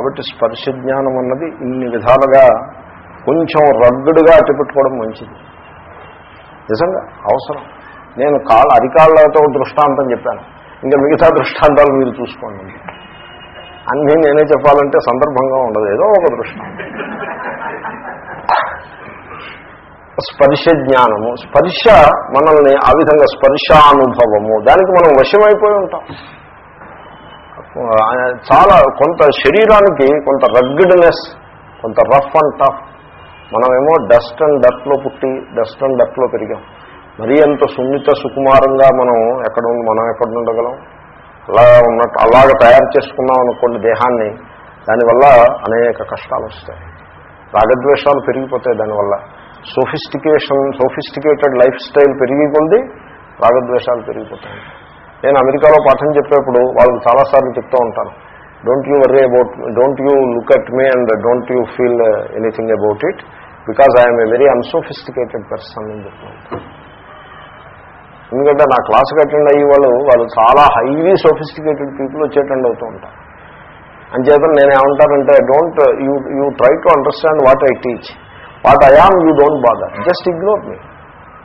కాబట్టి స్పర్శ జ్ఞానం అన్నది ఇన్ని విధాలుగా కొంచెం రగ్గుడుగా అట్టిపెట్టుకోవడం మంచిది. నిజంగా అవసరం. నేను కాళ్ళ అధికారులతో దృష్టాంతం చెప్పాను. ఇంకా మిగతా దృష్టాంతాలు మీరు చూసుకోండి. అన్నీ నేనే చెప్పాలంటే సందర్భంగా ఉండదు. ఏదో ఒక దృష్టాంతం స్పర్శ జ్ఞానము. స్పర్శ మనల్ని ఆ విధంగా స్పర్శానుభవము. దానికి మనం వశమైపోయి ఉంటాం. చాలా కొంత శరీరానికి కొంత రగ్గిడ్నెస్ కొంత రఫ్ అండ్ టఫ్. మనమేమో డస్ట్ అండ్ డర్ట్లో పుట్టి డస్ట్ అండ్ డర్ట్లో పెరిగాం. మరీ అంత సున్నిత సుకుమారంగా మనం ఎక్కడ ఉండి మనం ఎక్కడ ఉండగలం? అలా ఉన్నట్టు అలాగ తయారు చేసుకున్నాం అనుకోండి దేహాన్ని దానివల్ల అనేక కష్టాలు వస్తాయి. రాగద్వేషాలు పెరిగిపోతాయి దానివల్ల. సోఫిస్టికేషన్ సోఫిస్టికేటెడ్ లైఫ్ స్టైల్ పెరిగి కొద్ది రాగద్వేషాలు పెరిగిపోతాయి. నేను అమెరికాలో పాఠం చెప్పేప్పుడు వాళ్ళకి చాలాసార్లు చెప్తూ ఉంటాను don't you worry about don't you look at me and don't you feel anything about it because I'm a very unsophisticated person అని చెప్తున్నాను ఎందుకంటే నా క్లాస్కి అటెండ్ అయ్యే వాళ్ళు వాళ్ళు చాలా హైలీ సోఫిస్టికేటెడ్ పీపుల్ వచ్చి అటెండ్ అవుతూ ఉంటారు. అంచేత నేను ఏమంటానంటే don't you you try to understand what I teach what I am you don't bother just ignore me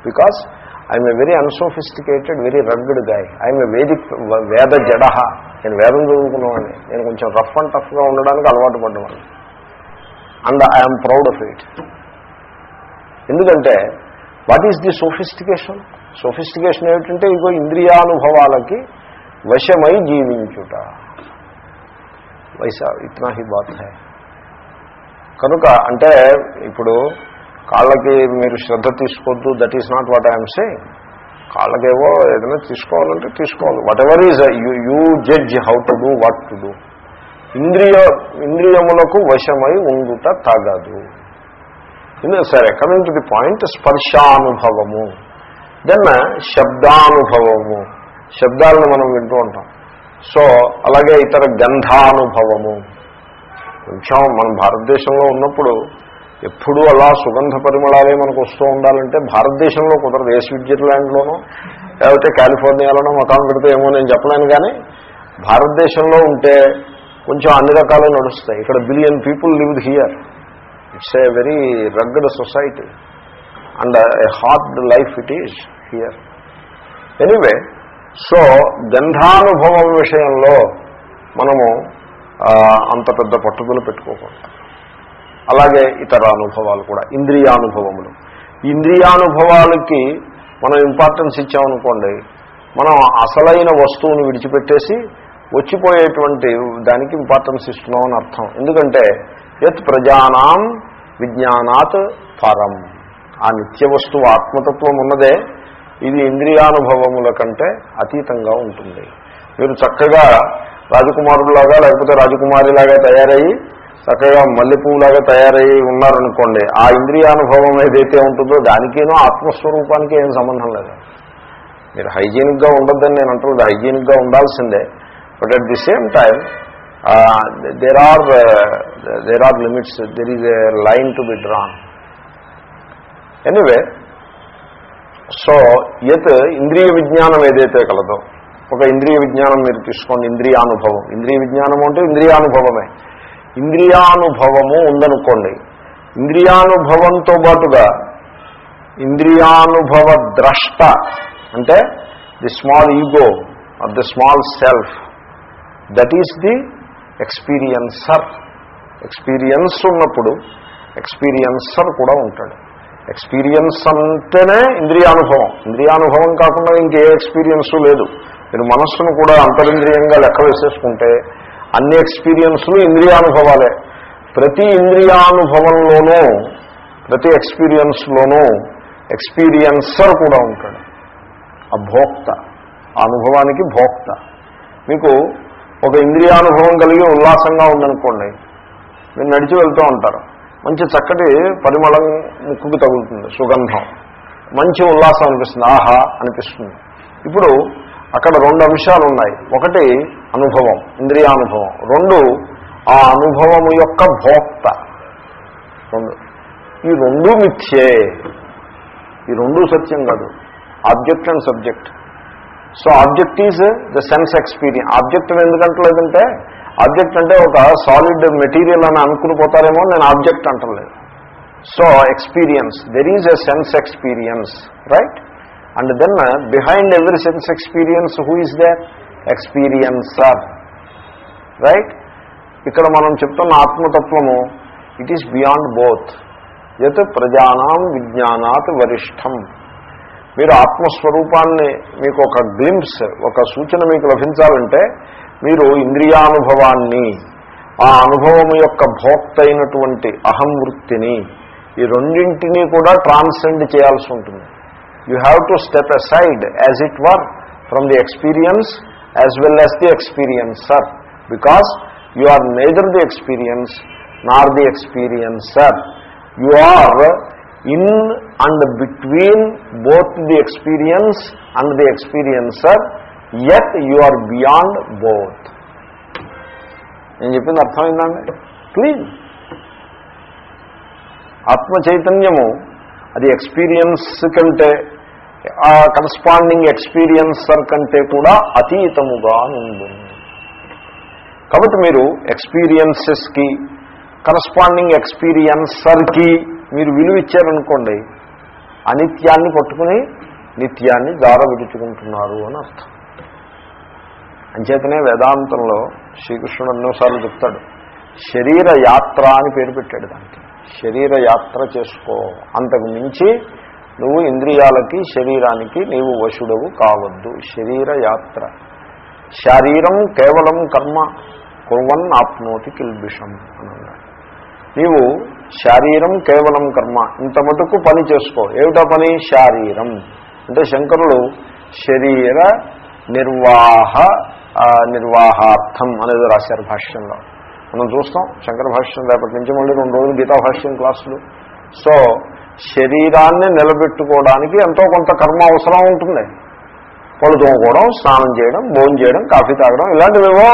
because I'm a very unsophisticated very rugged guy I'm a Vedic వేద జడహ నేను వేదం చదువుకున్నవాడిని. నేను కొంచెం రఫ్ అండ్ టఫ్గా ఉండడానికి అలవాటు పడ్డవాడిని. And I'm proud of it ఎందుకంటే what is the sophistication sophistication ఏమిటంటే ఇగో ఇంద్రియానుభవాలకి వశమై జీవించుట. వైసా ఇట్నా హీ బాత్ హై కనుక అంటే ఇప్పుడు కాళ్ళకి మీరు శ్రద్ధ తీసుకోవద్దు that is not what I'm saying కాళ్ళకేవో ఏదైనా తీసుకోవాలంటే తీసుకోవాలి. Whatever is you you judge how to do what to do ఇంద్రియ ఇంద్రియములకు వశమై ఉండుట తగదు. సరే కమింగ్ టు ది పాయింట్ స్పర్శానుభవము. దెన్ uh, శబ్దానుభవము. శబ్దాలను మనం వింటూ ఉంటాం. సో అలాగే ఇతర గంధానుభవము. కొంచెం మనం భారతదేశంలో ఉన్నప్పుడు ఎప్పుడూ అలా సుగంధ పరిమళాలే మనకు వస్తూ ఉండాలంటే భారతదేశంలో కుదరదు. ఏ స్విట్జర్లాండ్లోనో లేకపోతే కాలిఫోర్నియాలోనో మకాం పెడితే ఏమో నేను చెప్పలేను కానీ భారతదేశంలో ఉంటే కొంచెం అన్ని రకాలు నడుస్తాయి. ఇక్కడ billion people lived here. It's a very rugged society and a hard life it is here anyway so గంధానుభవం విషయంలో మనము అంత పెద్ద పట్టుదల పెట్టుకోకూడదు. అలాగే ఇతర అనుభవాలు కూడా ఇంద్రియానుభవములు. ఇంద్రియానుభవాలకి మనం ఇంపార్టెన్స్ ఇచ్చామనుకోండి మనం అసలైన వస్తువుని విడిచిపెట్టేసి వచ్చిపోయేటువంటి దానికి ఇంపార్టెన్స్ ఇస్తున్నాం అని అర్థం. ఎందుకంటే యత్ ప్రజానాం విజ్ఞానాత్ పరం. ఆ నిత్య వస్తువు ఆత్మతత్వం ఉన్నదే ఇది ఇంద్రియానుభవముల కంటే అతీతంగా ఉంటుంది. మీరు చక్కగా రాజకుమారులాగా లేకపోతే రాజకుమారిలాగా తయారయ్యి చక్కగా మల్లెపూలాగా తయారై ఉన్నారనుకోండి ఆ ఇంద్రియానుభవం ఏదైతే ఉంటుందో దానికేనో ఆత్మస్వరూపానికి ఏం సంబంధం లేదు. మీరు హైజీనిక్గా ఉండొద్దని నేను అంటున్నది హైజీనిక్గా ఉండాల్సిందే. But at the same time there are there are limits there is a line to be drawn anyway so యత్ ఇంద్రియ విజ్ఞానం ఏదైతే కలదో ఒక ఇంద్రియ విజ్ఞానం మీరు తీసుకోండి ఇంద్రియానుభవం. ఇంద్రియ విజ్ఞానం అంటే ఇంద్రియానుభవమే. ఇంద్రియానుభవము ఉందనుకోండి. ఇంద్రియానుభవంతో పాటుగా ఇంద్రియానుభవ ద్రష్ట అంటే the small ego of the small self that is the experiencer experience ఉన్నప్పుడు ఎక్స్పీరియన్సర్ కూడా ఉంటాడు. ఎక్స్పీరియన్స్ అంటేనే ఇంద్రియానుభవం. ఇంద్రియానుభవం కాకుండా ఇంకే ఎక్స్పీరియన్స్ లేదు. మీరు మనస్సును కూడా అంతరింద్రియంగా లెక్క వేసేసుకుంటే అన్ని ఎక్స్పీరియన్స్లు ఇంద్రియానుభవాలే. ప్రతి ఇంద్రియానుభవంలోనూ ప్రతి ఎక్స్పీరియన్స్లోనూ ఎక్స్పీరియన్సర్ కూడా ఉంటాడు. ఆ భోక్త ఆ అనుభవానికి భోక్త. మీకు ఒక ఇంద్రియానుభవం కలిగి ఉల్లాసంగా ఉందనుకోండి మీరు నడిచి వెళ్తూ ఉంటారు. మంచి చక్కటి పరిమళం ముక్కుకు తగులుతుంది సుగంధం. మంచి ఉల్లాసం అనిపిస్తుంది ఆహా అనిపిస్తుంది. ఇప్పుడు అక్కడ రెండు అంశాలు ఉన్నాయి. ఒకటి అనుభవం ఇంద్రియానుభవం. రెండు ఆ అనుభవము యొక్క భోక్త. రెండు. ఈ రెండు మిథ్యే. ఈ రెండు సత్యం కాదు. Object and subject so object is the sense experience object ఎందుకంటలేదంటే object అంటే ఒక సాలిడ్ మెటీరియల్ అని అనుకుని పోతారేమో నేను ఆబ్జెక్ట్ అంటలేదు. So experience there is a sense experience right and then behind every sense experience who is there experiencer right ఇక్కడ మనం చెప్తున్న ఆత్మతత్వము ఇట్ ఈస్ బియాండ్ బోత్ యత్ ప్రజానాం విజ్ఞానాత్ వరిష్టం. మీరు ఆత్మస్వరూపాన్ని మీకు ఒక గ్లింప్స్ ఒక సూచన మీకు లభించాలంటే మీరు ఇంద్రియానుభవాన్ని ఆ అనుభవం యొక్క భోక్త అయినటువంటి అహం వృత్తిని ఈ రెండింటినీ కూడా ట్రాన్సెండ్ చేయాల్సి ఉంటుంది. You have to step aside as it were from the experience as well as the experiencer because you are neither the experience nor the experiencer you are in and between both the experience and the experiencer yet you are beyond both నేను చెప్పింది అర్థమైందండి clean ఆత్మ చైతన్యము అది experience కంటే ఆ corresponding experiencer కంటే కూడా అతీతముగా ఉంది కాబట్టి మీరు ఎక్స్పీరియన్సెస్కి కరస్పాండింగ్ ఎక్స్పీరియన్సర్కి మీరు విలువ ఇచ్చారనుకోండి అనిత్యాన్ని పట్టుకుని నిత్యాన్ని దార విడుచుకుంటున్నారు అని అర్థం. అంచేతనే వేదాంతంలో శ్రీకృష్ణుడు ఎన్నోసార్లు చెప్తాడు శరీర యాత్ర అని పేరు పెట్టాడు దానికి. శరీర యాత్ర చేసుకో. అంతకు మించి నువ్వు ఇంద్రియాలకి శరీరానికి నీవు వశుడవు కావద్దు. శరీర యాత్ర. శారీరం కేవలం కర్మ. కుర్వన్ ఆప్నోతి కిల్బిషం అని అన్నాడు. నీవు శారీరం కేవలం కర్మ. ఇంత మటుకు పని చేసుకో. ఏమిటా పని? శారీరం. అంటే శంకరులు శరీర నిర్వాహ నిర్వాహార్థం అనేది రాశారు భాష్యంలో. మనం చూస్తాం శంకర భాష్యం రేపటి నుంచి మళ్ళీ రెండు రోజులు గీతా భాష్యం క్లాసులు. సో శరీరాన్ని నిలబెట్టుకోవడానికి ఎంతో కొంత కర్మ అవసరం ఉంటుంది. పళ్ళు తోముకోవడం స్నానం చేయడం భోజనం చేయడం కాఫీ తాగడం ఇలాంటివేవో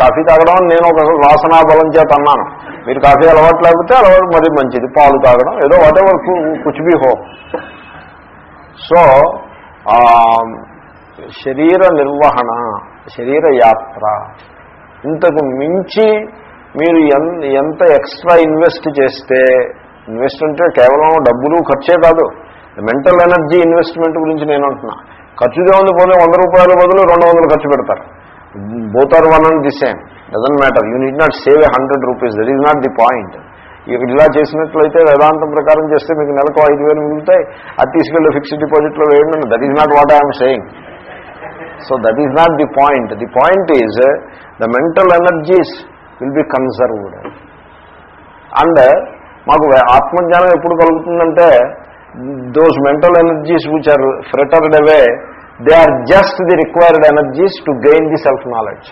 కాఫీ తాగడం అని నేను ఒక వాసనా బలం చేత అన్నాను. మీరు కాఫీ అలవాటు లేకపోతే అలవాటు మరి మంచిది. పాలు తాగడం ఏదో వాటెవర్ కుచిబీ హో సో శరీర నిర్వహణ శరీర యాత్ర ఇంతకు మించి మీరు ఎంత ఎక్స్ట్రా ఇన్వెస్ట్ చేస్తే ఇన్వెస్ట్ అంటే కేవలం డబ్బులు ఖర్చే కాదు. మెంటల్ ఎనర్జీ ఇన్వెస్ట్మెంట్ గురించి నేను అంటున్నా. ఖర్చు దేవుంది పోతే వంద రూపాయల బదులు రెండు వందలు ఖర్చు పెడతారు. Both are one and the same doesn't matter you need not save a hundred rupees that is not the point ఇలా చేసినట్లయితే వేదాంతం ప్రకారం చేస్తే మీకు నెలకు ఐదు వేలు మిగులుతాయి. అది తీసుకెళ్ళి ఫిక్స్డ్ డిపాజిట్లో వేయండి that is not what I'm saying so that is not the point the point is the mental energies will be conserved and మాకు ఆత్మజ్ఞానం ఎప్పుడు కలుగుతుందంటే those mental energies which are frittered away they are just the required energies to gain the self knowledge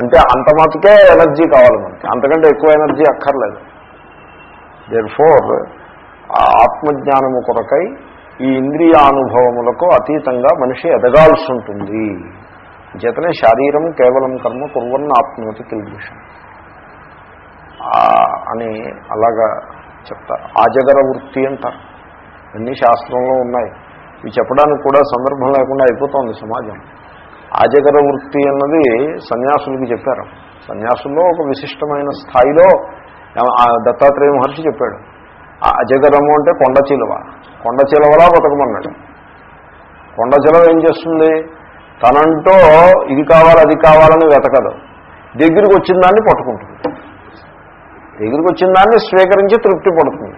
అంటే అంత మటుకే energy కావాలి మనకి. అంతకంటే ఎక్కువ energy అక్కర్లేదు. దేర్ ఫోర్ ఆత్మజ్ఞానము కొరకై ఈ ఇంద్రియానుభవములకు అతీతంగా మనిషి ఎదగాల్సి ఉంటుంది. చేతనే శారీరం కేవలం కర్మ కుర్వన్న ఆత్మతి కిల్బిషం అని అలాగా చెప్తారు. ఆజగర వృత్తి అంటారు. అన్ని శాస్త్రంలో ఉన్నాయి. ఇవి చెప్పడానికి కూడా సందర్భం లేకుండా అయిపోతుంది సమాజం. ఆజగర వృత్తి అన్నది సన్యాసులకి చెప్పారు. సన్యాసుల్లో ఒక విశిష్టమైన స్థాయిలో దత్తాత్రేయ మహర్షి చెప్పాడు. అజగరము అంటే కొండ చిలువ. కొండ చిలవలా బతకమన్నాడు. కొండ చిలవ ఏం చేస్తుంది? తనంటో ఇది కావాలి అది కావాలని వెతకదు. దగ్గరికి వచ్చిన దాన్ని పట్టుకుంటుంది. దగ్గరికి వచ్చిన దాన్ని స్వీకరించి తృప్తి పడుతుంది.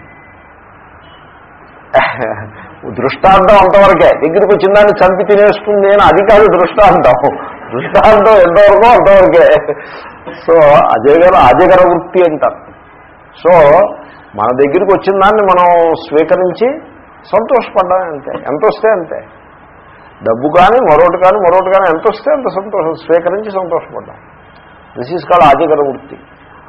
దృష్టాంతం అంతవరకే. దగ్గరికి వచ్చిన దాన్ని చంపి తినేస్తుంది అని అది కాదు దృష్టాంతం. దృష్టాంతం ఎంతవరకు అంతవరకే. సో అజయగర అజగర వృత్తి అంటారు. సో మన దగ్గరికి వచ్చిన దాన్ని మనం స్వీకరించి సంతోషపడ్డామే అంతే. ఎంత వస్తే అంతే. డబ్బు కానీ మరొకటి కానీ మరొకటి కానీ ఎంత వస్తే అంత సంతోషం స్వీకరించి సంతోషపడ్డాం. దిస్ ఈజ్ కాల్ ఆజగర వృత్తి.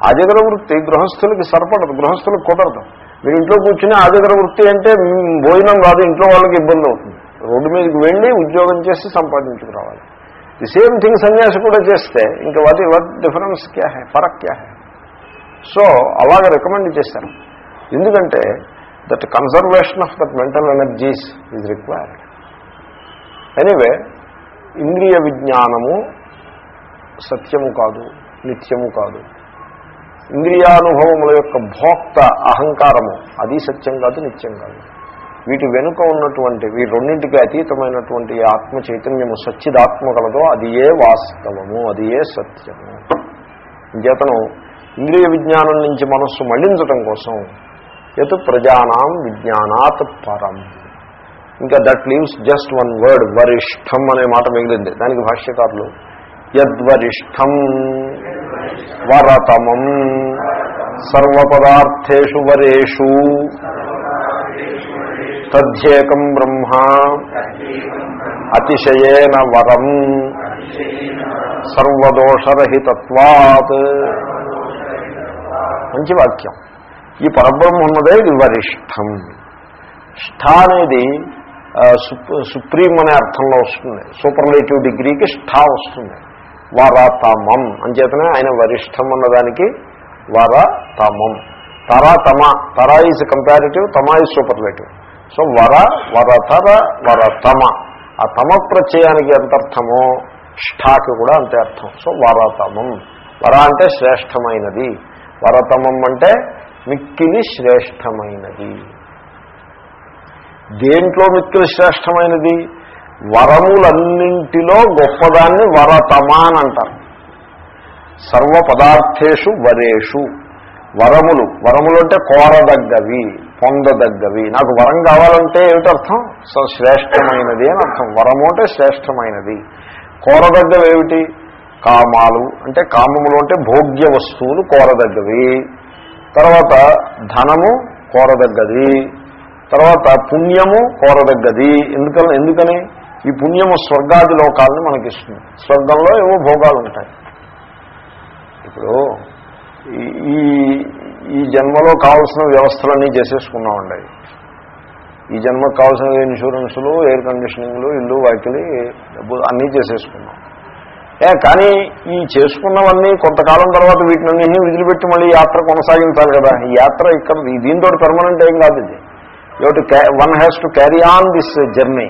ఆజగర వృత్తి గృహస్థులకి సరిపడదు గృహస్థులకు కుదరదు. మీరు ఇంట్లో కూర్చుని ఆజగర వృత్తి అంటే భోజనం కాదు ఇంట్లో వాళ్ళకి ఇబ్బంది అవుతుంది. రోడ్డు మీదకి వెళ్ళి ఉద్యోగం చేసి సంపాదించుకురావాలి ది సేమ్ థింగ్ సన్యాసి కూడా చేస్తే ఇంకా వాటి వాట్ డిఫరెన్స్ క్యా హే? ఫరక్ క్యా హే? సో అలాగే రికమెండ్ చేశాను ఎందుకంటే that conservation of that mental energies is required anyway ఇంద్రియ విజ్ఞానము సత్యము కాదు నిత్యము కాదు. ఇంద్రియానుభవముల యొక్క భోక్త అహంకారము. అది సత్యం కాదు నిత్యం కాదు. వీటి వెనుక ఉన్నటువంటి ఈ రెండింటికి అతీతమైనటువంటి ఆత్మ చైతన్యము సచ్చిదాత్మ కలదో అది ఏ వాస్తవము అది ఏ సత్యము. ఇంకేతను ఇంద్రియ విజ్ఞానం నుంచి మనస్సు మళ్ళించడం కోసం యత్ ప్రజానాం విజ్ఞానాత్ పరం. ఇంకా that leaves just one word వరిష్టం అనే మాట మిగిలింది. దానికి భాష్యకారులు యద్వరిష్టం వరతమం సర్వపదార్థేషు వరేషు తద్యేకం బ్రహ్మ అతిశయేన వరం సర్వదోషరహితత్వాత్ మంచి వాక్యం ఈ పరబ్రహ్మ ఉన్నదే ఇది వరిష్టం. ష్ఠ అనేది సుప్రీం అనే అర్థంలో వస్తుంది. సూపర్లేటివ్ డిగ్రీకి ష్ఠ వస్తుంది. వరతమం. అంచేతనే ఆయన వరిష్టం అన్నదానికి వరతమం. తర తమ తర ఈజ్ కంపారిటివ్ తమ ఈజ్ సూపర్లేటివ్. సో వర వరతర వరతమ. ఆ తమ ప్రత్యయానికి ఎంత అర్థమో ష్ఠాకి కూడా అంతే అర్థం. సో వరతమం. వర అంటే శ్రేష్టమైనది. వరతమం అంటే మిక్కిలి శ్రేష్టమైనది. దేంట్లో మిక్కిలి శ్రేష్టమైనది? వరములన్నింటిలో గొప్పదాన్ని వరతమా అని అంటారు సర్వ పదార్థేషు వరేషు. వరములు. వరములు అంటే కోరదగ్గవి పొందదగ్గవి. నాకు వరం కావాలంటే ఏమిటర్థం? సో శ్రేష్టమైనది అని అర్థం. వరము అంటే శ్రేష్టమైనది. కోరదగ్గవి ఏమిటి కామాలు. అంటే కామములు అంటే భోగ్య వస్తువులు కోరదగ్గవి. తర్వాత ధనము కోరదగ్గది. తర్వాత పుణ్యము కోరదగ్గది. ఎందుకని? ఎందుకని? ఈ పుణ్యము స్వర్గాది లోకాలను మనకిస్తుంది. స్వర్గంలో ఏవో భోగాలు ఉంటాయి ఇప్పుడు ఈ ఈ జన్మలో కావాల్సిన వ్యవస్థలన్నీ చేసేసుకున్నామండి. ఈ జన్మకు కావాల్సిన ఇన్సూరెన్సులు ఎయిర్ కండిషనింగ్లు ఇల్లు వాకిలి డబ్బు అన్నీ చేసేసుకున్నాం. ఏ కానీ ఈ చేసుకున్నవన్నీ కొంతకాలం తర్వాత వీటినన్నింటినీ విదిలిపెట్టి మళ్ళీ యాత్ర కొనసాగించాలి కదా? ఈ యాత్ర ఇక్కడ దీంతో పెర్మనెంట్ ఏం కాదు ఇది. To one has to carry on this journey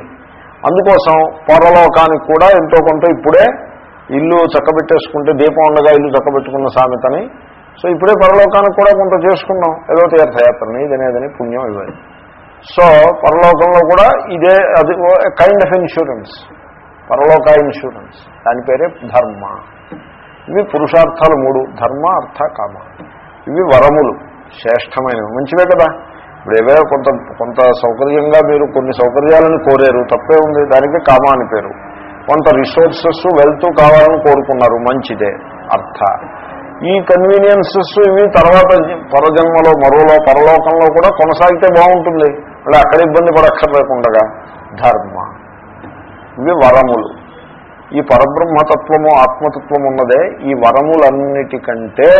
అందుకోసం పరలోకానికి కూడా ఎంతో కొంత ఇప్పుడే ఇల్లు చక్కబెట్టేసుకుంటే దీపం ఉండగా ఇల్లు చక్కబెట్టుకున్న సామెతని. సో ఇప్పుడే పరలోకానికి కూడా కొంత చేసుకున్నాం. ఏదో తీర్థయాత్రని ఇదనేదని పుణ్యం ఇవ్వాలి సో పరలోకంలో కూడా ఇదే అది కైండ్ ఆఫ్ ఇన్సూరెన్స్ పరలోక ఇన్సూరెన్స్ దాని పేరే ధర్మ. ఇవి పురుషార్థాలు మూడు. ధర్మ అర్థ కామ. ఇవి వరములు. శ్రేష్టమైనవి. మంచివే కదా? ఇప్పుడు ఏవో కొంత కొంత సౌకర్యంగా మీరు కొన్ని సౌకర్యాలను కోరారు తప్పే ఉంది దానికి కామా అని పేరు. కొంత రిసోర్సెస్ వెల్త్ కావాలని కోరుకున్నారు మంచిదే అర్థ. ఈ కన్వీనియన్సెస్ ఇవి తర్వాత పరజన్మలో మరోలో పరలోకంలో కూడా కొనసాగితే బాగుంటుంది. మళ్ళీ అక్కడ ఇబ్బంది పడక్కర్లేకుండగా. ధర్మ. ఇవి వరములు. ఈ పరబ్రహ్మతత్వము ఆత్మతత్వం ఉన్నదే ఈ వరములన్నిటికంటే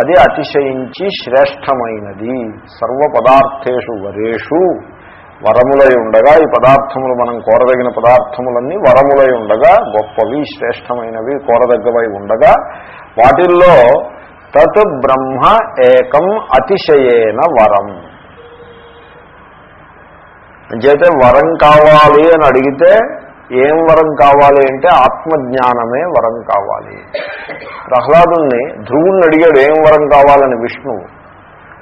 అది అతిశయించి శ్రేష్టమైనది. సర్వ పదార్థేషు వరేషు. వరములై ఉండగా ఈ పదార్థములు మనం కోరదగిన పదార్థములన్నీ వరములై ఉండగా గొప్పవి శ్రేష్టమైనవి కోరదగ్గవై ఉండగా వాటిల్లో తత్ బ్రహ్మ ఏకం అతిశయేన వరం. అంచేతే వరం కావాలి అని అడిగితే ఏం వరం కావాలి అంటే ఆత్మజ్ఞానమే వరం కావాలి. ప్రహ్లాదుని ధ్రువుణ్ణి అడిగాడు ఏం వరం కావాలని? విష్ణువు.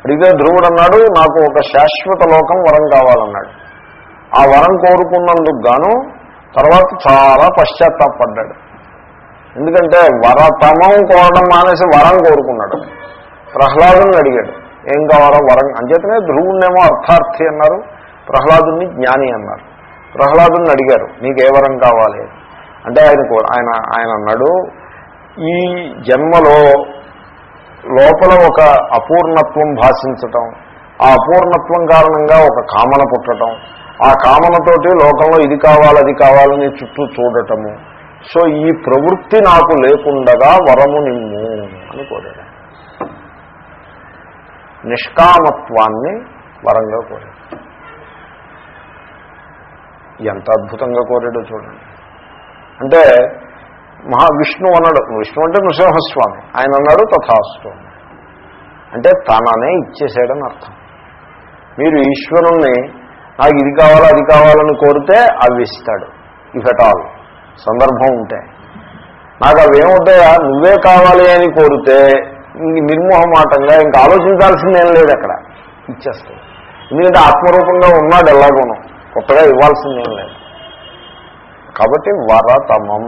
అడిగితే ధ్రువుడు అన్నాడు నాకు ఒక శాశ్వత లోకం వరం కావాలన్నాడు. ఆ వరం కోరుకున్నందుకు గాను తర్వాత చాలా పశ్చాత్తాపడ్డాడు. ఎందుకంటే వరతమం కోరడం మానేసి వరం కోరుకున్నాడు. ప్రహ్లాదుని అడిగాడు ఏం కావాలో వరం? అంచేతనే ధ్రువుణ్ణేమో అర్థార్థి అన్నారు ప్రహ్లాదుని జ్ఞాని అన్నారు. ప్రహ్లాదుని అడిగారు నీకు ఏ వరం కావాలి? అంటే ఆయన ఆయన ఆయన అన్నాడు ఈ జన్మలో లోపల ఒక అపూర్ణత్వం భాషించటం ఆ అపూర్ణత్వం కారణంగా ఒక కామన పుట్టడం ఆ కామనతోటి లోకంలో ఇది కావాలి అది కావాలని చుట్టూ చూడటము. సో ఈ ప్రవృత్తి నాకు లేకుండగా వరము నిమ్ము అని కోరాడు. నిష్కామత్వాన్ని వరంగా కోరాడు. ఎంత అద్భుతంగా కోరాడో చూడండి. అంటే మహావిష్ణు అన్నాడు విష్ణు అంటే నృసింహస్వామి. ఆయన అన్నాడు తథాస్తు. అంటే తననే ఇచ్చేసాడని అర్థం. మీరు ఈశ్వరుణ్ణి నాకు ఇది కావాలో అది కావాలని కోరితే అవి ఇస్తాడు. If at all. సందర్భం ఉంటే. నాకు అవేమవుతాయా నువ్వే కావాలి అని కోరితే నిర్మోహమాటంగా ఇంకా ఆలోచించాల్సిందేం లేదు అక్కడ. ఇచ్చేస్తాడు. ఎందుకంటే ఆత్మరూపంగా ఉన్నాడు ఎలాగోనూ. కొత్తగా ఇవ్వాల్సిందేం లేదు. కాబట్టి వరతమం.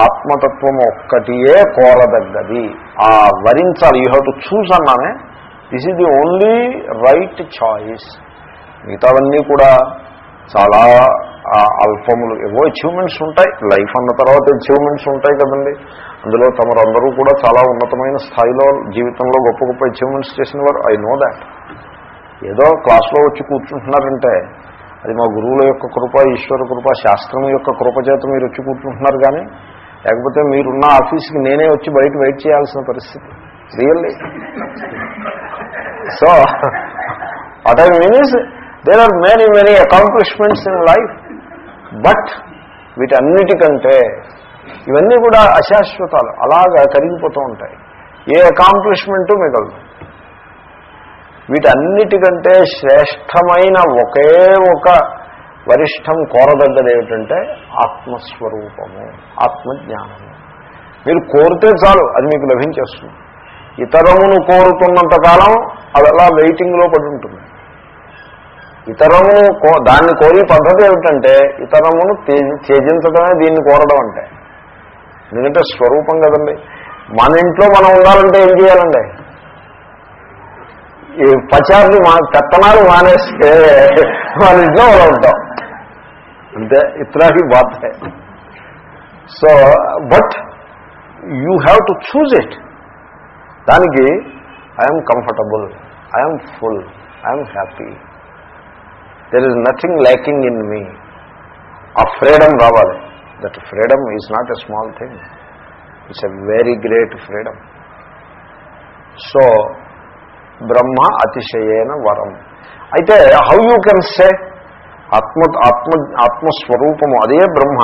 ఆత్మతత్వం ఒక్కటియే కోరదగ్గది. ఆ వరించాలి you have to choose అన్నానే this is the only right choice. మిగతావన్నీ కూడా చాలా అల్పములు. ఏవో అచీవ్మెంట్స్ ఉంటాయి. లైఫ్ అన్న తర్వాత అచీవ్మెంట్స్ ఉంటాయి కదండి. అందులో తమరందరూ కూడా చాలా ఉన్నతమైన స్థాయిలో జీవితంలో గొప్ప గొప్ప అచీవ్మెంట్స్ చేసిన వారు ఐ నో దాట్. ఏదో క్లాస్లో వచ్చి కూర్చుంటున్నారంటే అది మా గురువుల యొక్క కృప ఈశ్వర కృప శాస్త్రం యొక్క కృప చేత మీరు వచ్చి కూర్చుంటున్నారు కానీ లేకపోతే మీరున్న ఆఫీస్కి నేనే వచ్చి బయట వెయిట్ చేయాల్సిన పరిస్థితి. Really so what I means there are many many accomplishments in life but వీటన్నిటికంటే ఇవన్నీ కూడా అశాశ్వతాలు. అలాగా కరిగిపోతూ ఉంటాయి. ఏ అకాంప్లిష్మెంటు మిగలదు. వీటన్నిటికంటే శ్రేష్టమైన ఒకే ఒక వరిష్టం కోరదగ్గది ఏమిటంటే ఆత్మస్వరూపము ఆత్మజ్ఞానము. మీరు కోరితే చాలు అది మీకు లభించేస్తుంది. ఇతరమును కోరుతున్నంత కాలం అది అలా వెయిటింగ్లో పడి ఉంటుంది ఇతరమును దాన్ని కోరి పద్ధతి ఏమిటంటే ఇతరమును త్యజించడమే దీన్ని కోరడం అంటే. ఎందుకంటే స్వరూపం కదండి. మన ఇంట్లో మనం ఉండాలంటే ఏం చేయాలండి? ఈ పచారులు మా పెత్తనాలు మానేస్తే మన ఇంట్లో మనం ఉంటాం అంతే ఇతరాకి బాధే so but you have to choose it దానికి I'm comfortable I'm full I'm happy there is nothing lacking in me ఆ ఫ్రీడమ్ రావాలి. That freedom is not a small thing it's a very great freedom so బ్రహ్మ అతిశయేన వరం. అయితే how you can say ఆత్మ ఆత్మ ఆత్మస్వరూపము అదే బ్రహ్మ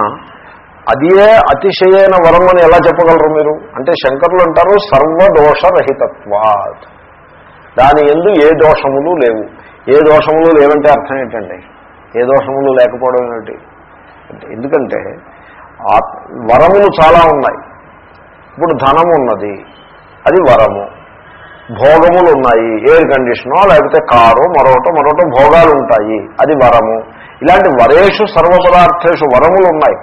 అదే అతిశయైన వరం అని ఎలా చెప్పగలరు మీరు? అంటే శంకరులు అంటారు సర్వదోషరహితత్వాత్. దాని ఎందు ఏ దోషములు లేవు. ఏ దోషములు లేవంటే అర్థం ఏంటండి? ఏ దోషములు లేకపోవడం ఏమిటి? ఎందుకంటే వరములు చాలా ఉన్నాయి. ఇప్పుడు ధనము ఉన్నది. అది వరము. భోగములు ఉన్నాయి ఎయిర్ కండిషనో లేకపోతే కారు మరొకటో మరొకటో భోగాలు ఉంటాయి అది వరము. ఇలాంటి వరేషు సర్వపదార్థేషు వరములు ఉన్నాయి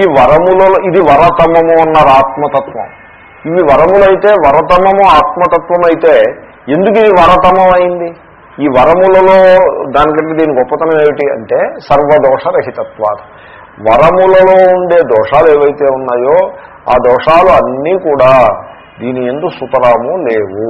ఈ వరములలో ఇది వరతమము అన్నారు ఆత్మతత్వం. ఇవి వరములైతే వరతమము ఆత్మతత్వం అయితే ఎందుకు ఇది వరతమం అయింది ఈ వరములలో దానికంటే దీని గొప్పతనం ఏమిటి అంటే సర్వదోషరహితత్వాలు. వరములలో ఉండే దోషాలు ఏవైతే ఉన్నాయో ఆ దోషాలు అన్నీ కూడా దీని ఎందు సుతరాము లేవు.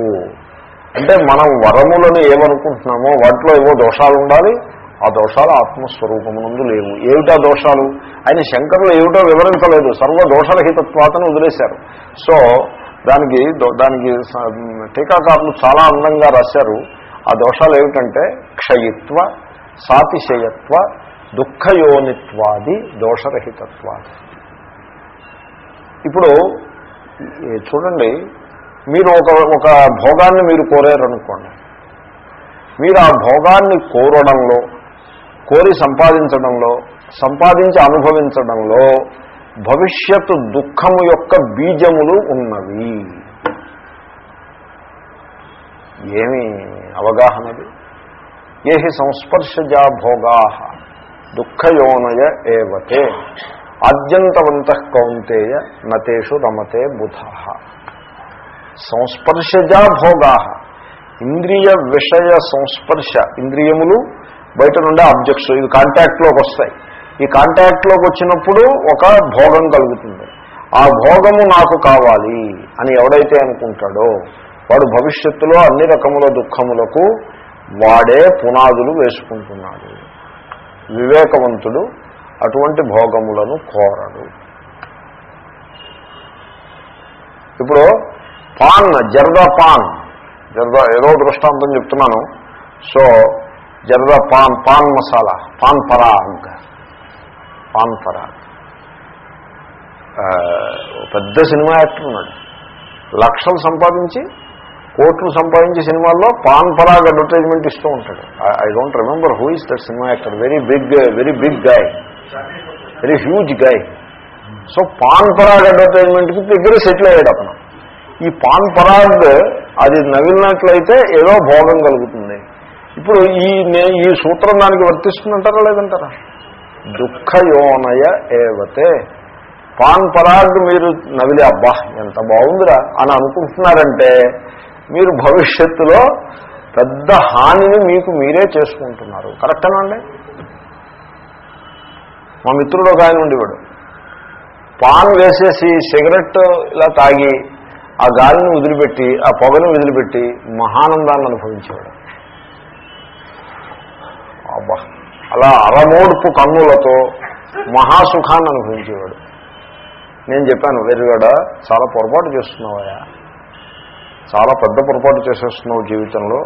అంటే మనం వరములను ఏమనుకుంటున్నామో వాటిలో ఏవో దోషాలు ఉండాలి ఆ దోషాలు ఆత్మస్వరూపమునందు లేవు. ఏమిటా దోషాలు? ఆయన శంకరులు ఏమిటో వివరించలేదు. సర్వ దోషరహితత్వాతను వదిలేశారు. సో దానికి దానికి టీకాకారులు చాలా అందంగా రాశారు. ఆ దోషాలు ఏమిటంటే క్షయిత్వ సాతిశయత్వ దుఃఖయోనిత్వాది దోషరహితత్వాది. ఇప్పుడు చూడండి మీరు ఒక ఒక భోగాన్ని మీరు కోరారనుకోండి. మీరు ఆ భోగాన్ని కోరడంలో కోరి సంపాదించడంలో సంపాదించి అనుభవించడంలో భవిష్యత్తు దుఃఖము యొక్క బీజములు ఉన్నవి. ఏమి అవగాహనది ఏ సంస్పర్శజా భోగా దుఃఖయోనయ ఏవతే. ఆద్యంతవంత కౌంతేయ నతేషు రమతే బుధ. సంస్పర్శజా భోగా. ఇంద్రియ విషయ సంస్పర్శ ఇంద్రియములు బయట నుండే ఆబ్జెక్ట్స్ ఇవి కాంటాక్ట్లోకి వస్తాయి. ఈ కాంటాక్ట్లోకి వచ్చినప్పుడు ఒక భోగం కలుగుతుంది. ఆ భోగము నాకు కావాలి అని ఎవడైతే అనుకుంటాడో వాడు భవిష్యత్తులో అన్ని రకముల దుఃఖములకు వాడే పునాదులు వేసుకుంటున్నాడు. వివేకవంతుడు అటువంటి భోగములను కోరడు. ఇప్పుడు పాన్ జర్దా పాన్. జర్దా ఏదో దృష్టాంతం చెప్తున్నాను. So zarda pan pan masala Pan Parag Pan Parag పెద్ద సినిమా యాక్టర్ ఉన్నాడు. లక్షలు సంపాదించి కోట్లు సంపాదించే సినిమాల్లో పాన్ పరాగ్ అడ్వర్టైజ్మెంట్ ఇస్తూ ఉంటాడు. I don't remember who is that cinema actor. Very big very big guy very huge guy so Pan Parag ఎంటర్టైన్మెంట్కి దగ్గర సెటిల్ అయ్యాడు అతను. ఈ పాన్ పరాగ్ అది నవిలినట్లయితే ఏదో భోగం కలుగుతుంది. ఇప్పుడు ఈ ఈ సూత్రం దానికి వర్తిస్తుందంటారా లేదంటారా? దుఃఖయోనయ ఏవతే. పాన్ పరాగ్ మీరు నవిలి అబ్బా ఎంత బాగుందిరా అని అనుకుంటున్నారంటే మీరు భవిష్యత్తులో పెద్ద హానిని మీకు మీరే చేసుకుంటున్నారు. కరెక్టేనా అండి? మా మిత్రుడు ఒక ఆయన ఉండేవాడు. పాన్ వేసేసి సిగరెట్ ఇలా తాగి ఆ గాలిని వదిలిపెట్టి ఆ పొగను వదిలిపెట్టి మహానందాన్ని అనుభవించేవాడు. అబ్బా అలా అరమోడుపు కన్నులతో మహాసుఖాన్ని అనుభవించేవాడు. నేను చెప్పాను వెరుగడ చాలా పొరపాటు చేస్తున్నావయ్యా. చాలా పెద్ద పొరపాటు చేసేస్తున్నావు జీవితంలో.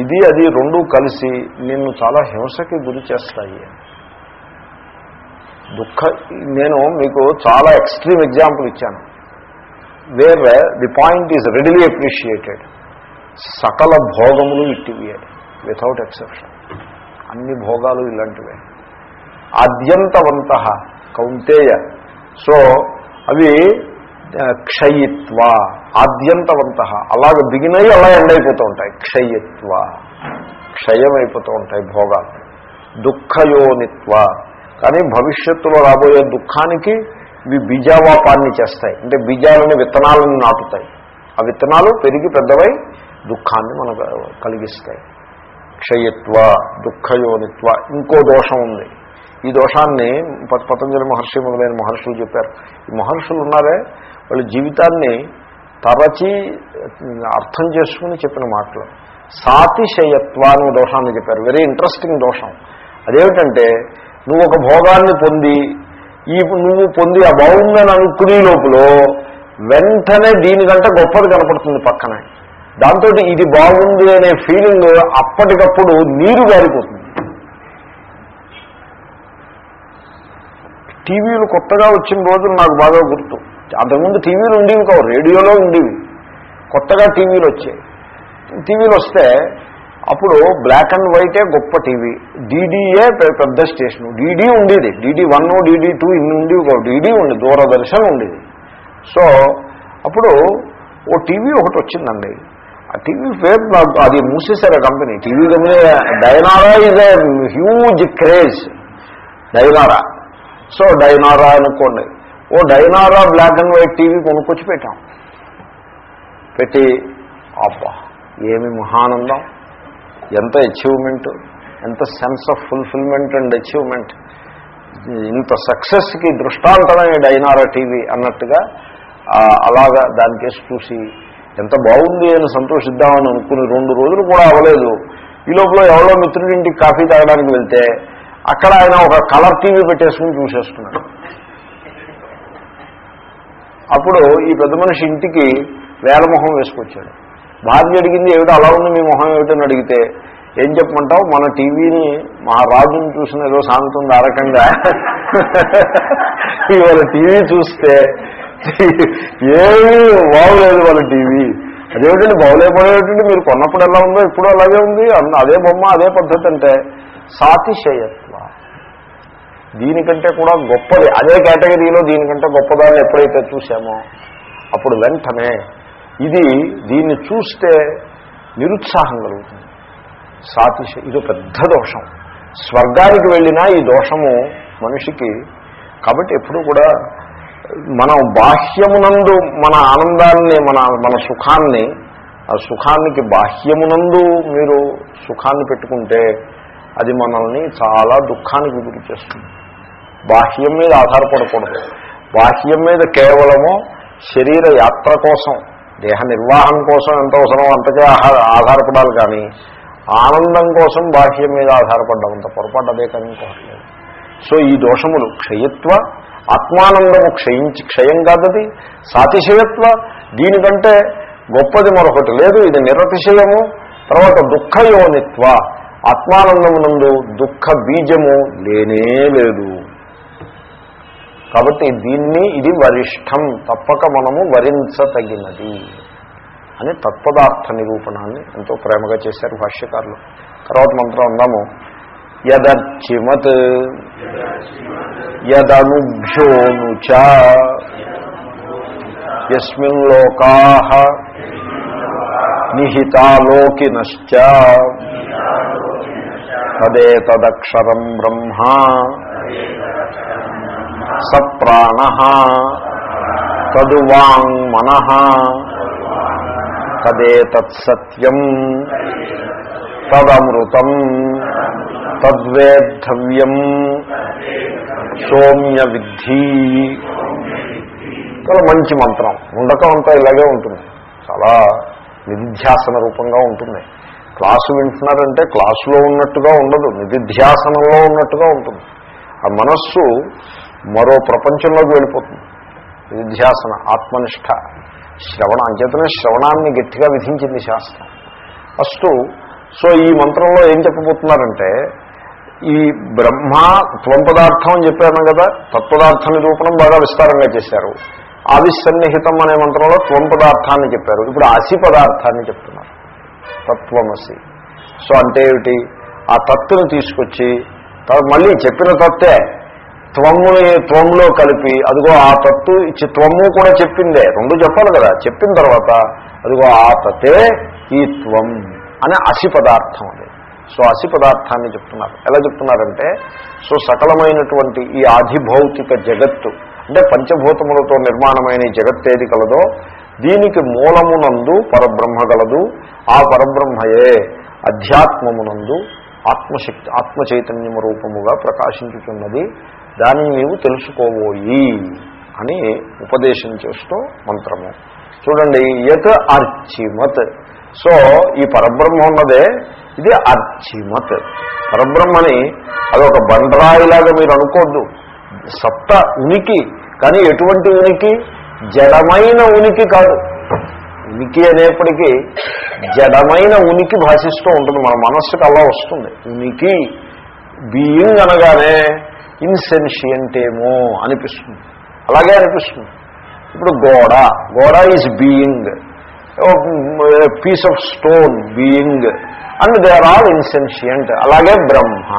ఇది అది రెండూ కలిసి నిన్ను చాలా హింసకి గురి చేస్తాయి. దుఃఖ నేను మీకు చాలా ఎక్స్ట్రీమ్ ఎగ్జాంపుల్ ఇచ్చాను. Where the point is readily appreciated సకల భోగములు ఇట్టివే వితౌట్ ఎక్సెప్షన్ అన్ని భోగాలు ఇలాంటివే. ఆద్యంతవంత కౌంతేయ. సో అవి క్షయిత్వ ఆద్యంతవంత. అలాగ దిగినవి అలా ఎండ్ అయిపోతూ ఉంటాయి. క్షయిత్వ. క్షయం అయిపోతూ ఉంటాయి భోగాలు. దుఃఖయోనిత్వ. కానీ భవిష్యత్తులో రాబోయే దుఃఖానికి ఇవి బీజావాపాన్ని చేస్తాయి. అంటే బీజాలని విత్తనాలను నాటుతాయి. ఆ విత్తనాలు పెరిగి పెద్దవై దుఃఖాన్ని మనకు కలిగిస్తాయి. క్షయత్వ దుఃఖయోనిత్వ ఇంకో దోషం ఉంది. ఈ దోషాన్ని పతంజలి మహర్షి మొదలైన మహర్షులు చెప్పారు. ఈ మహర్షులు ఉన్నారే వాళ్ళ జీవితాన్ని తరచి అర్థం చేసుకుని చెప్పిన మాటలు. సాతిశయత్వ అనే దోషాన్ని చెప్పారు. వెరీ ఇంట్రెస్టింగ్ దోషం. అదేమిటంటే నువ్వు ఒక భోగాన్ని పొంది ఈ నువ్వు పొంది ఆ బాగుందని అనుకునే లోపల వెంటనే దీనికంటే గొప్పది కనపడుతుంది పక్కనే. దాంతో ఇది బాగుంది అనే ఫీలింగ్ అప్పటికప్పుడు నీరు గారిపోతుంది. టీవీలు కొత్తగా వచ్చిన రోజులు నాకు బాగా గుర్తు. అంతకుముందు టీవీలు ఉండేవి కావు రేడియోలో ఉండేవి. కొత్తగా టీవీలు వచ్చాయి. టీవీలు వస్తే అప్పుడు బ్లాక్ అండ్ వైటే గొప్ప టీవీ. డీడీఏ పెద్ద స్టేషన్. డీడీ ఉండేది. డీడీ వన్ డీడీ టూ ఇన్ని ఉండేవి డీడీ ఉంది దూరదర్శన్ ఉండేది. సో అప్పుడు ఓ టీవీ ఒకటి వచ్చిందండి. ఆ టీవీ పేరు నాకు అది మూసేశారు ఆ company. TV company Dyanora is a huge craze Dyanora so Dyanora అనుకోండి. ఓ Dyanora black and white TV కొనుక్కొచ్చి పెట్టాం. పెట్టి అబ్బా ఏమి మహానందం. ఎంత అచీవ్మెంట్ ఎంత sense of fulfilment and achievement ఇంత సక్సెస్కి దృష్టాంతమే డైనారా టీవీ అన్నట్టుగా అలాగా దానికేసి చూసి ఎంత బాగుంది అని సంతోషిద్దామని అనుకుని రెండు రోజులు కూడా అవ్వలేదు. ఈ లోపల ఎవరో మిత్రుడింటికి కాఫీ తాగడానికి వెళ్తే అక్కడ ఆయన ఒక కలర్ టీవీ పెట్టేసుకుని చూసేస్తున్నాడు. అప్పుడు ఈ పెద్ద మనిషి ఇంటికి వేలమొహం వేసుకొచ్చాడు. భార్య అడిగింది ఏమిటో అలా ఉంది మీ మొహం ఏమిటని అడిగితే ఏం చెప్పమంటావు? మన టీవీని మా రాజుని చూసిన ఏదో సాగుతుంది ఆ రకంగా. ఇవాళ టీవీ చూస్తే ఏమీ బాగులేదు వాళ్ళ టీవీ. అదేమిటండి బాగులేకపోయేటండి మీరు కొన్నప్పుడు ఎలా ఉందో ఇప్పుడు అలాగే ఉంది. అన్న- అదే బొమ్మ అదే పద్ధతి అంటే సాతిశయత్వ. దీనికంటే కూడా గొప్పది అదే కేటగిరీలో దీనికంటే గొప్పదాన్ని ఎప్పుడైతే చూసామో అప్పుడు వెంటనే ఇది దీన్ని చూస్తే నిరుత్సాహం కలుగుతుంది. సాతిశ ఇది పెద్ద దోషం. స్వర్గానికి వెళ్ళినా ఈ దోషము మనిషికి కాబట్టి ఎప్పుడూ కూడా మనం బాహ్యమునందు మన ఆనందాన్ని మన మన సుఖాన్ని ఆ సుఖానికి బాహ్యమునందు మీరు సుఖాన్ని పెట్టుకుంటే అది మనల్ని చాలా దుఃఖానికి గురి చేస్తుంది. బాహ్యం మీద ఆధారపడకూడదు. బాహ్యం మీద కేవలము శరీర యాత్ర కోసం దేహ నిర్వాహం కోసం ఎంత అవసరం అంతకే ఆధారపడాలి కానీ ఆనందం కోసం బాహ్యం మీద ఆధారపడ్డం అంత పొరపాటు అదే కానీ ఇంకోట్లేదు సో ఈ దోషములు క్షయత్వ ఆత్మానందము క్షయించి క్షయం కాదది. సాతిశయత్వ దీనికంటే గొప్పది మరొకటి లేదు. ఇది నిరతిశయము తర్వాత దుఃఖయోనిత్వ. ఆత్మానందమునందు దుఃఖ బీజము లేనే లేదు. కాబట్టి దీన్ని ఇది వరిష్టం తప్పక మనము వరించతగినది అని తత్పదార్థ నిరూపణాన్ని ఎంతో ప్రేమగా చేశారు భాష్యకారులు. తర్వాత మంత్రం అందాము. యదర్చిమత్ యదనుభ్యోను చ యస్మిన్ లోకా నిహితాలోకినశ్చ తదేతదక్షరం బ్రహ్మ సప్రాణ తదువాంగ్మన తదేతత్సత్యం తదమృతం తద్వేద్ధవ్యం సోమ్య విద్ధి చాలా మంచి మంత్రం. ఉండకం అంతా ఇలాగే ఉంటుంది. చాలా నిధిధ్యాసన రూపంగా ఉంటుంది. క్లాసు వింటున్నారంటే క్లాసులో ఉన్నట్టుగా ఉండదు. నిధిధ్యాసనంలో ఉన్నట్టుగా ఉంటుంది. ఆ మనస్సు మరో ప్రపంచంలోకి వెళ్ళిపోతుంది. నిధిధ్యాసన ఆత్మనిష్ట శ్రవణ. అంచేతనే శ్రవణాన్ని గట్టిగా విధించింది శాస్త్రం. ఫస్ట్ సో ఈ మంత్రంలో ఏం చెప్పబోతున్నారంటే ఈ బ్రహ్మ త్వం పదార్థం అని చెప్పాను కదా తత్పదార్థ నిరూపణం బాగా విస్తారంగా చేశారు. ఆవిసన్నిహితం అనే మంత్రంలో త్వం పదార్థాన్ని చెప్పారు. ఇప్పుడు అసి పదార్థాన్ని చెప్తున్నారు. తత్వమసి. సో అంటే ఏమిటి? ఆ తత్తును తీసుకొచ్చి మళ్ళీ చెప్పిన తత్తే త్వమ్ముని త్వంలో కలిపి అదిగో ఆ తత్తు ఇచ్చి త్వమ్ము కూడా చెప్పిందే. రెండు చెప్పాలి కదా. చెప్పిన తర్వాత అదిగో ఆ తత్తే ఈ త్వం అనే అసి పదార్థం అది. సో అసి పదార్థాన్ని చెప్తున్నారు. ఎలా చెప్తున్నారంటే సో సకలమైనటువంటి ఈ ఆధిభౌతిక జగత్తు అంటే పంచభూతములతో నిర్మాణమైన ఈ జగత్ ఏది కలదో దీనికి మూలమునందు పరబ్రహ్మ గలదు. ఆ పరబ్రహ్మయే అధ్యాత్మమునందు ఆత్మశక్తి ఆత్మ చైతన్యము రూపముగా ప్రకాశించుతున్నది దానిని నీవు తెలుసుకోబోయి అని ఉపదేశం చేస్తూ మంత్రము. చూడండి యత్ అర్చిమత్. సో ఈ పరబ్రహ్మ ఉన్నదే ఇది అర్చిమత్. పరబ్రహ్మని అదొక బండరాయిలాగా మీరు అనుకోద్దు. సత్త ఉనికి కానీ ఎటువంటి ఉనికి? జడమైన ఉనికి కాదు. ఉనికి అనేప్పటికీ జడమైన ఉనికి భాషిస్తూ ఉంటుంది. మన మనస్సుకు అలా వస్తుంది. ఉనికి బీయింగ్ అనగానే ఇన్సెన్షియంట్ ఏమో అనిపిస్తుంది. అలాగే అనిపిస్తుంది. ఇప్పుడు గోడ గోడ is being piece of stone being and they are all insentient అలాగే బ్రహ్మ.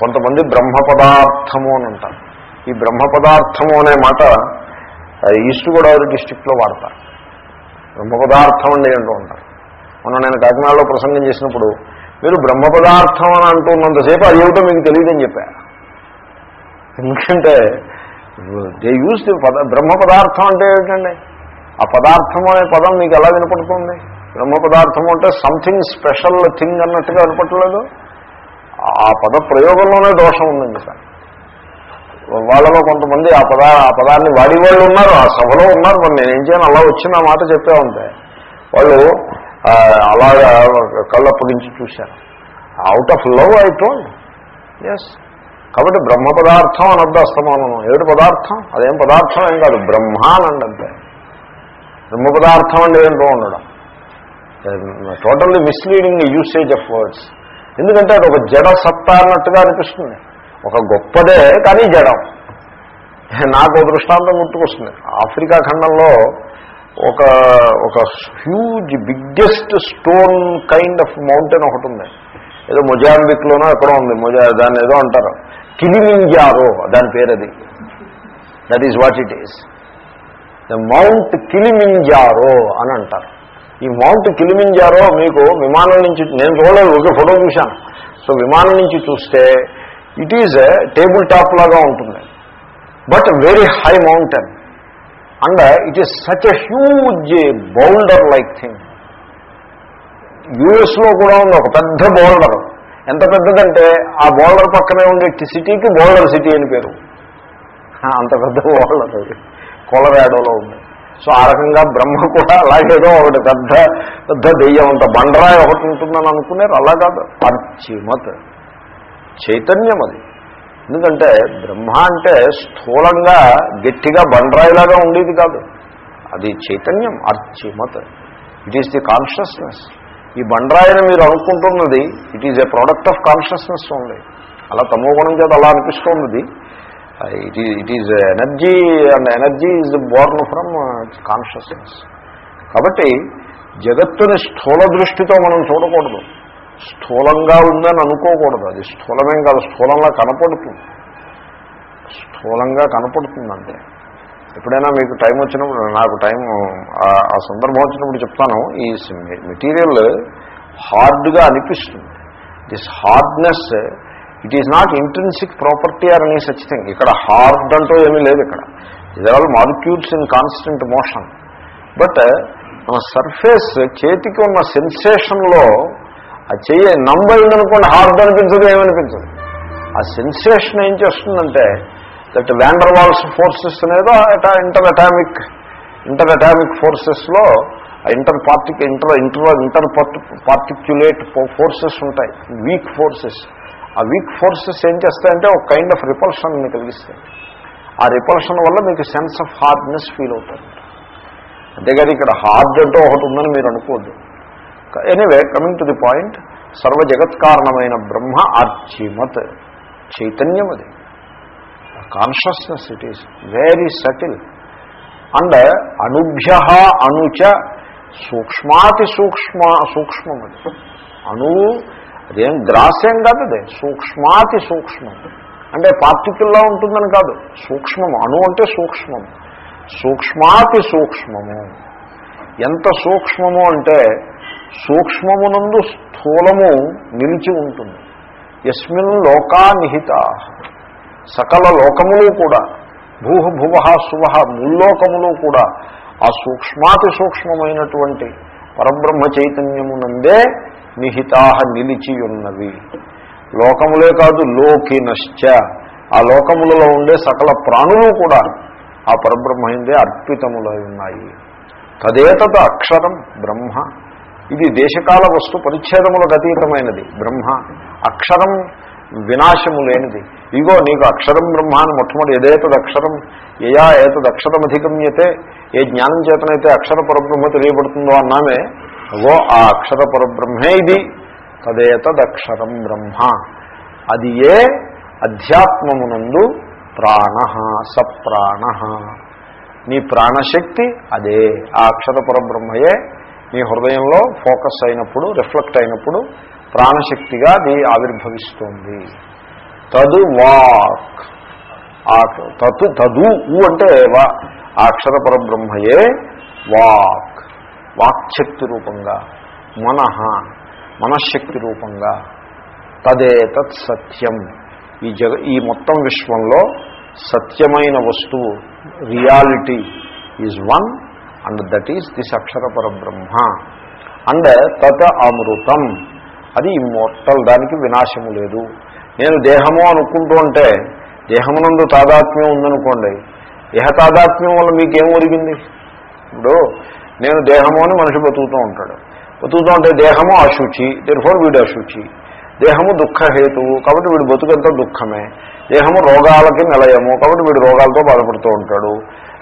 కొంతమంది బ్రహ్మ పదార్థము అని అంటారు ఈ బ్రహ్మ పదార్థము అనే మాట ఈస్ట్ గోదావరి డిస్టిక్లో వాడతారు. బ్రహ్మ పదార్థం అండి అంటూ ఉంటారు. మొన్న నేను కాకినాడలో ప్రసంగం చేసినప్పుడు మీరు బ్రహ్మ పదార్థం అని అంటున్నంతసేపు అది ఏమిటో మీకు తెలియదని చెప్పారు ఎందుకంటే దే యూజ్ ది పద బ్రహ్మ పదార్థం అంటే ఏమిటండి? ఆ పదార్థం అనే పదం మీకు ఎలా వినపడుతుంది? బ్రహ్మ పదార్థం అంటే సంథింగ్ స్పెషల్ థింగ్ అన్నట్టుగా వినపట్టలేదు ఆ పద ప్రయోగంలోనే దోషం ఉందండి సార్. వాళ్ళలో కొంతమంది ఆ పద ఆ పదాన్ని వాడి వాళ్ళు ఉన్నారు ఆ సభలో ఉన్నారు మరి నేనేం చేయను? అలా వచ్చిన మాట చెప్పే ఉంటే. వాళ్ళు అలాగా కళ్ళప్పగించి చూశారు. Out of love I told yes కాబట్టి బ్రహ్మ పదార్థం అనద్దు అస్తమానం ఏడు పదార్థం? అదేం పదార్థం ఏం కాదు బ్రహ్మ అనండి అంతే బ్రహ్మ పదార్థం అంటే ఏంటో ఉండడం? Totally misleading usage of words ఎందుకంటే అది ఒక జడ సత్తా అన్నట్టుగా అనిపిస్తుంది. ఒక గొప్పదే కానీ జడం. నాకు దృష్టాంతం గుర్తుకొస్తుంది. ఆఫ్రికా ఖండంలో ఒక ఒక huge biggest stone kind of mountain ఒకటి ఉంది. ఏదో మొజాంబిక్లోనో ఎక్కడో ఉంది. మొజా దాన్ని ఏదో అంటారు. కిలిమింజారో దాని పేరు అది that is what it is the Mount Kilimanjaro అని అంటారు. ఈ మౌంట్ కిలిమింజారో మీకు విమానం నుంచి నేను చూడలేదు ఒక ఫోటో చూశాను. సో విమానం నుంచి చూస్తే ఇట్ ఈజ్ టేబుల్ టాప్ లాగా ఉంటుంది. But very high mountain and it is such a huge boulder like thing యుఎస్లో కూడా ఉంది ఒక పెద్ద బౌల్డర్ ఎంత పెద్దదంటే ఆ బోర్డర్ పక్కనే ఉండే సిటీకి బోర్డర్ సిటీ అని పేరు. అంత పెద్ద బోర్డర్ అది. కొలరాడోలో ఉంది. సో ఆ రకంగా బ్రహ్మ కూడా అలాగేదో ఒకటి పెద్ద పెద్ద దెయ్యం. అంత బండరాయి ఒకటి ఉంటుందని అనుకున్నారు. అలా కాదు. పశ్చిమత్ చైతన్యం అది. ఎందుకంటే బ్రహ్మ అంటే స్థూలంగా గట్టిగా బండరాయిలాగా ఉండేది కాదు. అది చైతన్యం. అర్చిమత్. ఇట్ ఈస్ ది కాన్షియస్నెస్ ఈ బండరాయని మీరు అనుకుంటున్నది it is a product of consciousness ఉంది అలా తమో గుణం చేత అలా అనిపిస్తున్నది ఇట్ ఈ it is energy and energy is born from consciousness కాబట్టి జగత్తుని స్థూల దృష్టితో మనం చూడకూడదు. స్థూలంగా ఉందని అనుకోకూడదు. అది స్థూలమేం కాదు స్థూలంగా కనపడుతుంది. స్థూలంగా కనపడుతుంది అంతే ఎప్పుడైనా మీకు టైం వచ్చినప్పుడు నాకు టైం ఆ- సందర్భం వచ్చినప్పుడు చెప్తాను ఈ మెటీరియల్ హార్డ్గా అనిపిస్తుంది. This hardness it is not intrinsic property or any such thing ఇక్కడ హార్డ్ అంటూ ఏమీ లేదు ఇక్కడ. ఇది all molecules in constant motion but మన సర్ఫేస్ చేతికి ఉన్న సెన్సేషన్లో ఆ చెయ్యి నంబైందనుకోండి హార్డ్ అనిపించదు ఏమనిపించదు. ఆ సెన్సేషన్ ఏం చేస్తుందంటే that van der Waals forces అనేదో inter atomic inter atomic ఫోర్సెస్లో inter partic inter inter inter particulate forces ఉంటాయి. వీక్ ఫోర్సెస్ ఆ వీక్ ఫోర్సెస్ ఏం చేస్తాయంటే ఒక కైండ్ ఆఫ్ రిపల్షన్ మీకు కలిగిస్తాయి. ఆ రిపల్షన్ వల్ల మీకు సెన్స్ ఆఫ్ హార్డ్నెస్ ఫీల్ అవుతుంది. అంతేగాని ఇక్కడ హార్డ్ అంటూ ఒకటి ఉందని మీరు అనుకోవద్దు. Anyway coming to the point సర్వ జగత్కారణమైన బ్రహ్మ ఆర్చిమత్ చైతన్యం అది. Consciousness it is very subtle and అణుభ్య అణుచ సూక్ష్మాతి సూక్ష్మ సూక్ష్మం అది అణువు అదేం గ్రాసేం కాదు అదే సూక్ష్మాతి సూక్ష్మం. అంటే పార్టికల్లా ఉంటుందని కాదు. సూక్ష్మము అణు అంటే సూక్ష్మం. సూక్ష్మాతి సూక్ష్మము. ఎంత సూక్ష్మము అంటే సూక్ష్మమునందు స్థూలము నిలిచి ఉంటుంది. యస్మిన్ లోకా నిహిత. సకల లోకములు కూడా భూ భువ శువహ ముల్లోకములు కూడా ఆ సూక్ష్మాతి సూక్ష్మమైనటువంటి పరబ్రహ్మ చైతన్యమునందే నిహితా నిలిచియున్నవి. లోకములే కాదు లోకినశ్చ. ఆ లోకములలో ఉండే సకల ప్రాణులు కూడా ఆ పరబ్రహ్మయందే అర్పితములై ఉన్నాయి. తదేతత అక్షరం బ్రహ్మ. ఇది దేశకాల వస్తు పరిచ్ఛేదములకు అతీతమైనది. బ్రహ్మ అక్షరం వినాశము లేనిది. ఇగో నీకు అక్షరం బ్రహ్మాను మొట్టమొదటి ఏదేతది అక్షరం ఏయా ఏతది అక్షరం అధిగమ్యతే ఏ జ్ఞానం చేతనైతే అక్షర పరబ్రహ్మ తెలియబడుతుందో అన్నామే ఓ ఆ అక్షర పరబ్రహ్మే ఇది. తదేతదక్షరం బ్రహ్మ. అది ఏ? అధ్యాత్మమునందు ప్రాణ సప్రాణ. నీ ప్రాణశక్తి అదే. ఆ అక్షర పరబ్రహ్మయే నీ హృదయంలో ఫోకస్ అయినప్పుడు రిఫ్లెక్ట్ అయినప్పుడు ప్రాణశక్తిగా అది ఆవిర్భవిస్తుంది. తదు వాక్. ఆ తతు తదు ఊ అంటే వా ఆ అక్షర పరబ్రహ్మయే వాక్. వాక్శక్తి రూపంగా మనః మనశ్శక్తి రూపంగా తదేతత్ సత్యం. ఈ జగ ఈ మొత్తం విశ్వంలో సత్యమైన వస్తువు reality is one and that is this అక్షర పరబ్రహ్మ. అండ్ తత్ అమృతం. అది ఇమ్మోర్టల్ దానికి వినాశము లేదు. నేను దేహము అనుకుంటూ ఉంటే దేహమునందు తాదాత్మ్యం ఉందనుకోండి దేహ తాదాత్మ్యం వల్ల మీకేం ఒరిగింది? ఇప్పుడు నేను దేహము అని మనిషి బతుకుతూ ఉంటాడు. బతుకుతూ ఉంటే దేహము అశుచి దేనిఫోర్ వీడు అశుచి దేహము దుఃఖహేతువు కాబట్టి వీడు బతుకంతా దుఃఖమే. దేహము రోగాలకి నిలయము కాబట్టి వీడు రోగాలతో బాధపడుతూ ఉంటాడు.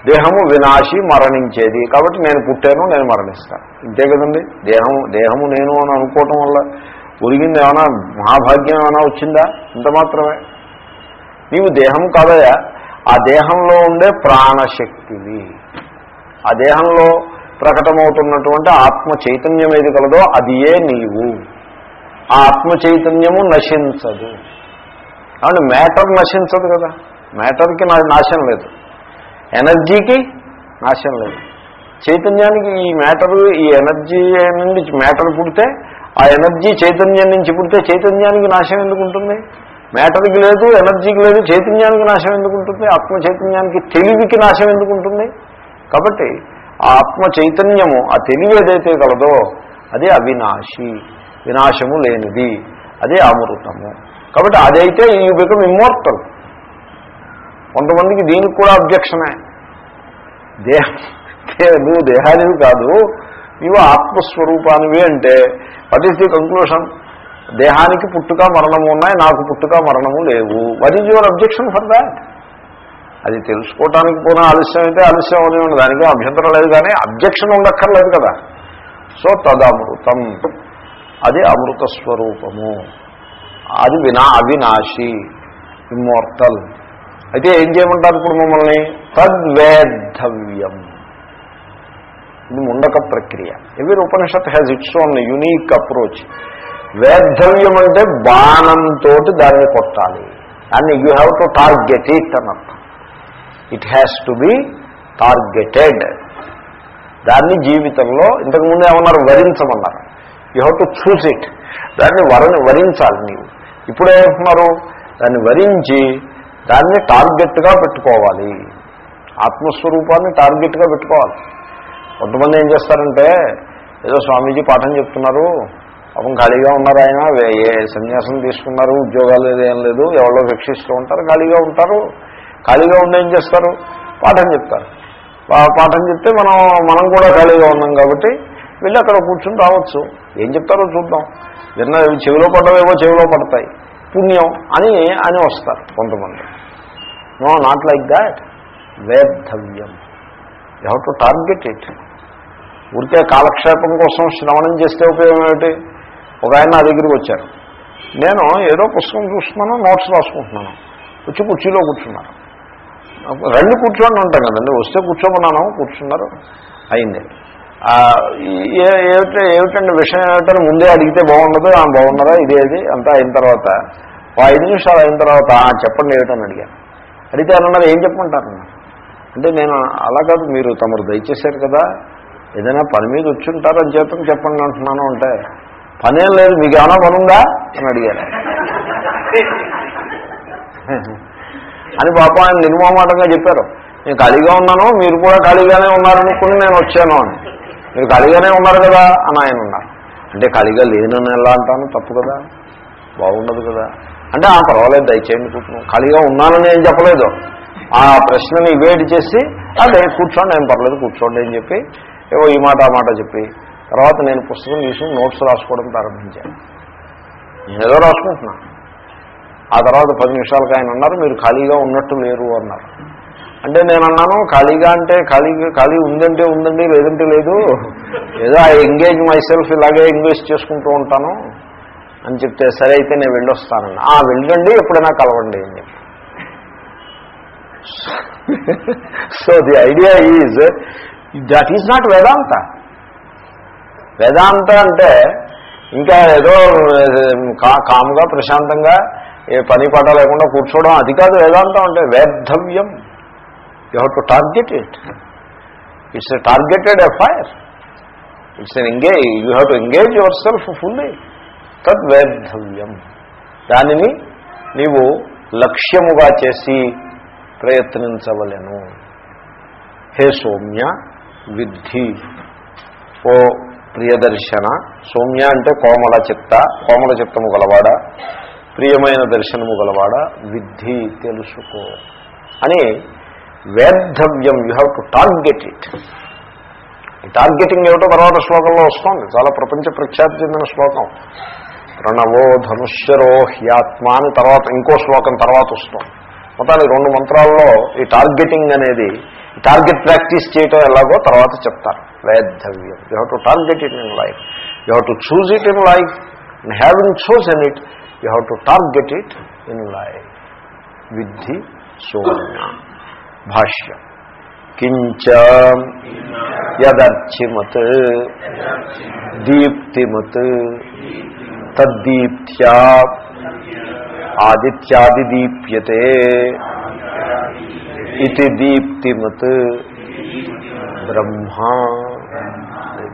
దేహము వినాశి మరణించేది కాబట్టి నేను పుట్టాను నేను మరణిస్తాను ఇంతే కదండి? దేహము దేహము నేను అని అనుకోవటం వల్ల ఒరిగింది ఏమైనా మహాభాగ్యం ఏమైనా వచ్చిందా? ఇంత మాత్రమే. నీవు దేహం కాదయా ఆ దేహంలో ఉండే ప్రాణశక్తివి. ఆ దేహంలో ప్రకటమవుతున్నటువంటి ఆత్మ చైతన్యం ఏది కలదో అది ఏ నీవు. ఆ ఆత్మ చైతన్యము నశించదు. కాబట్టి మ్యాటర్ నశించదు కదా. మ్యాటర్కి నాశం లేదు. ఎనర్జీకి నాశం లేదు. చైతన్యానికి ఈ మ్యాటరు ఈ ఎనర్జీ నుండి మ్యాటర్ పుడితే ఆ ఎనర్జీ చైతన్యం నుంచి పుడితే చైతన్యానికి నాశం ఎందుకు ఉంటుంది? మ్యాటర్కి లేదు ఎనర్జీకి లేదు చైతన్యానికి నాశం ఎందుకు ఉంటుంది? ఆత్మ చైతన్యానికి తెలివికి నాశం ఎందుకు ఉంటుంది? కాబట్టి ఆ ఆత్మ చైతన్యము ఆ తెలివి ఏదైతే కలదో అదే అవినాశి వినాశము లేనిది అదే అమృతము. కాబట్టి అదైతే ఈ బికమ్ ఇమ్మోర్టల్. కొంతమందికి దీనికి కూడా అబ్జెక్షనే. దేహ నువ్వు దేహానివి కాదు నీవు ఆత్మస్వరూపానివి అంటే వాట్ ఈస్ ది కంక్లూషన్ దేహానికి పుట్టుక మరణము ఉన్నాయి నాకు పుట్టుక మరణము లేవు. What is your objection for that అది తెలుసుకోవటానికి పోయిన ఆలస్యం అయితే ఆలస్యం అవునే ఉండదు. దానికి అభ్యంతరం లేదు కానీ అబ్జెక్షన్ ఉండక్కర్లేదు కదా. సో తదమృతం. అది అమృత స్వరూపము. అది వినా అవినాశి ఇమ్మోర్టల్ అయితే ఏం చేయమంటారు ఇప్పుడు మమ్మల్ని? తద్వేద్ధవ్యం. ఇది ముండక ప్రక్రియ. ఎవరి Upanishad has its own unique approach వేర్ధవ్యం అంటే బాణంతో దాన్ని కొట్టాలి. దాన్ని you have to target it అని it has to be targeted దాన్ని జీవితంలో ఇంతకుముందు ఏమన్నారు? వరించమన్నారు. You have to choose it దాన్ని వరని వరించాలి నీవు. ఇప్పుడు ఏమంటున్నారు? దాన్ని వరించి దాన్ని టార్గెట్గా పెట్టుకోవాలి. ఆత్మస్వరూపాన్ని టార్గెట్గా పెట్టుకోవాలి. కొంతమంది ఏం చేస్తారంటే ఏదో స్వామీజీ పాఠం చెప్తున్నారు పాపం ఖాళీగా ఉన్నారు ఆయన ఏ సన్యాసం తీసుకున్నారు ఉద్యోగాలు ఏం లేదు ఎవరో వీక్షిస్తూ ఉంటారు ఖాళీగా ఉంటారు. ఖాళీగా ఉండి ఏం చేస్తారు? పాఠం చెప్తారు. పా- పాఠం చెప్తే మనం మనం కూడా ఖాళీగా ఉన్నాం కాబట్టి వెళ్ళి అక్కడ కూర్చుని రావచ్చు. ఏం చెప్తారో చూద్దాం. విన్న చెవిలో పడ్డవేవో చెవిలో పడతాయి. పుణ్యం అని అని వస్తారు కొంతమంది. No not like that వేద్ధవ్యం you have to target it ఊరికే కాలక్షేపం కోసం శ్రవణం చేస్తే ఉపయోగం ఏమిటి? ఒక ఆయన నా దగ్గరికి వచ్చారు. నేను ఏదో పుస్తకం చూస్తున్నాను నోట్స్ రాసుకుంటున్నాను. వచ్చి కుర్చీలో కూర్చున్నాను రండి కూర్చోండి ఉంటాను కదండి. వస్తే కూర్చోమన్నాను కూర్చున్నారు. అయింది. ఆ, ఏమిటండి విషయం ఏమిటని ముందే అడిగితే బాగుండదు. ఆమె బాగున్నదా ఇదేది అంతా అయిన తర్వాత ఐదు నిమిషాలు అయిన తర్వాత చెప్పండి ఏమిటని అడిగాను. అడిగితే అన్నారు ఏం చెప్పమంటారు అంటే నేను అలా కాదు మీరు తమరు దయచేశారు కదా. ఏదైనా పని మీద వచ్చి ఉంటారు చేతం చెప్పండి అంటున్నాను అంటే పనేం లేదు మీకు ఏమైనా పని ఉందా? అని అడిగారు. అని పాప ఆయన నిర్మమాటంగా చెప్పారు. నేను ఖాళీగా ఉన్నాను మీరు కూడా ఖాళీగానే ఉన్నారనుకుని నేను వచ్చాను అని. మీరు ఖాళీగానే ఉన్నారు కదా? అని ఆయన ఉన్నారు అంటే ఖాళీగా లేనని ఎలా అంటాను? తప్పు కదా. బాగుండదు కదా. అంటే ఆ పర్వాలేదు దయచేయండి కూర్చున్నాం ఖాళీగా ఉన్నానని ఏం చెప్పలేదు. ఆ ప్రశ్నని ఇవేట్ చేసి అదే కూర్చోండి ఏం పర్లేదు కూర్చోండి అని చెప్పి ఏవో ఈ మాట ఆ మాట చెప్పి తర్వాత నేను పుస్తకం తీసుకుని నోట్స్ రాసుకోవడం ప్రారంభించాను. నేను ఏదో రాసుకుంటున్నాను ఆ తర్వాత పది నిమిషాలకు ఆయన అన్నారు మీరు ఖాళీగా ఉన్నట్టు లేరు అన్నారు. అంటే నేను అన్నాను ఖాళీగా అంటే ఖాళీ ఖాళీ ఉందంటే ఉందండి లేదంటే లేదు. ఏదో ఐ ఎంగేజ్ మై సెల్ఫ్ ఇలాగే ఎంగేజ్ చేసుకుంటూ ఉంటాను అని చెప్తే సరే అయితే నేను వెళ్ళొస్తానండి ఆ వెళ్ళండి ఎప్పుడైనా కలవండి అని చెప్పి. So the idea is that is not Vedanta Vedanta అంటే ఇంకా ఏదో కా కాముగా ప్రశాంతంగా ఏ పని పాట లేకుండా కూర్చోవడం అది కాదు వేదాంతం అంటే వేర్ధవ్యం you have to target it it's a targeted FIR it's an engage you have to engage yourself fully తద్వేద్ధవ్యం దానిని నీవు లక్ష్యముగా చేసి ప్రయత్నించవలను. హే సౌమ్య విద్ధి. ఓ ప్రియదర్శన. సౌమ్య అంటే కోమల చిత్త. కోమల చిత్తము గలవాడ? ప్రియమైన దర్శనము గలవాడ? విద్ధి తెలుసుకో. అని వేర్ధవ్యం you have to target it targeting ఏమిటో తర్వాత శ్లోకంలో వస్తుంది. చాలా ప్రపంచ ప్రఖ్యాతి చెందిన శ్లోకం. ప్రణవో ధనుష్యరో హ్యాత్మ అని తర్వాత ఇంకో శ్లోకం తర్వాత వస్తుంది. మొత్తానికి రెండు మంత్రాల్లో ఈ టార్గెటింగ్ అనేది టార్గెట్ ప్రాక్టీస్ చేయటం ఎలాగో తర్వాత చెప్తారు వేద్ధవ్యం you have to target it in life you have to choose it in life and having chosen it you have to target it in life విద్ధి సోమ్య భాష్యం కించ యదర్చిమత్ దీప్తిమత్ తద్దీప్త్యా ఆదిత్యాదిదీప్యతే ఇది దీప్తిమత్ బ్రహ్మ